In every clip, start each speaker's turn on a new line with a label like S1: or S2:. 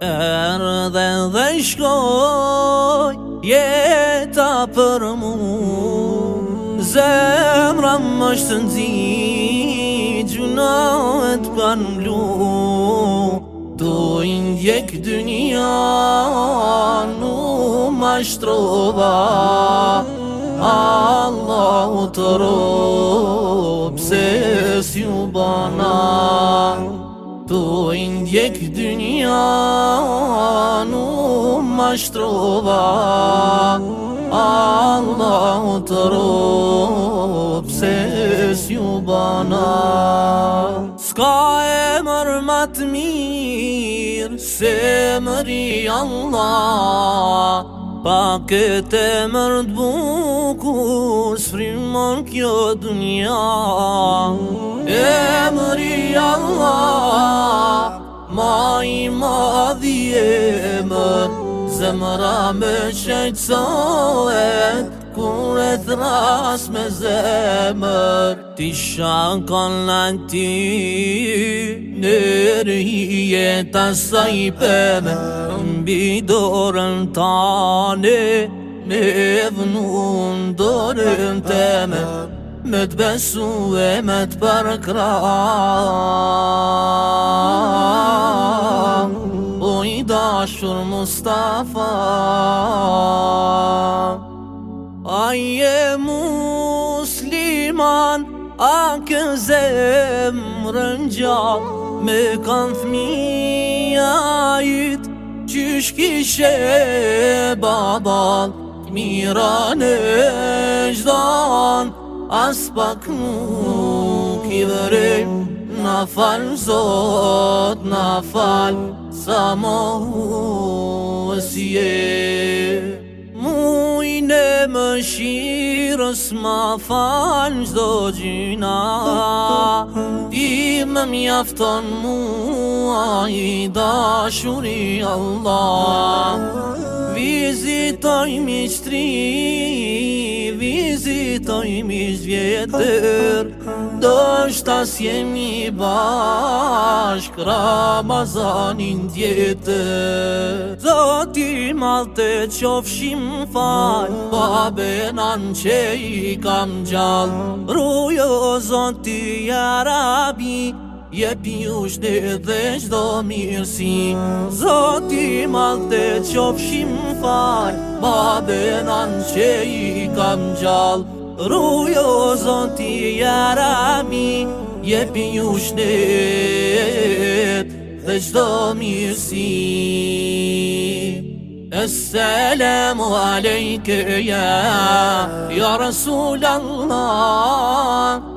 S1: Erdhe dhe shkoj Jeta për mu Zemra më shtë në zi Gjuna të për lu Do i ndjek dë më anu Ma shtrova Allah u të ropë Se s'ju banat Po i ndjek dynja Nu ma shtrova Allah u të robë Se s'ju bana Ska e mër matë mirë Se mëri Allah Pa këtë mërë të bukur Sfrimon kjo dunja E mëri Allah Ma i madhi e më Zemëra me qëjtë kur e thras me zemër Ti shankon në ti Nërë jetë asaj pëmë Në bidorën tani Me vënun dorën teme Me të besu e me të përkra O i i dashur Mustafa Aje musliman, a këzë e më Me kanë thmi ajit, që shkishe babal Mira në gjdan, as pak nuk i vërëj Na falë, zot, na fal sa mohu e si بشير اسمع فعن زوجنا إمام يفتن مو آیدا شوری الله vizitoj mi shtri vizitoj mi zvjetër do shta s'jemi bashk Ramazanin tjetër Zoti malë të qofshim falj pa po benan që i kam gjallë rujo zoti jarabi Je pjush dhe dhe mirësi Zoti malë qofshim far Ba dhe nan që i kam gjall Rujo zoti jara mi Je pjush dhe dhe mirësi Esselamu alejke ja Ja Rasul Allah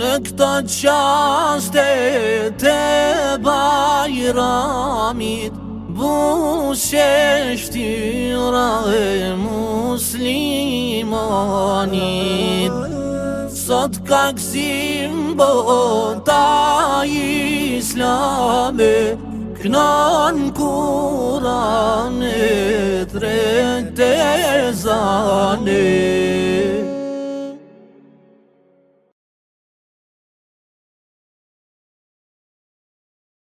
S1: në këtë qaste të bajramit Bushe shtyra e muslimonit Sot ka këzim bota islame Kënon kuran e tre të zanit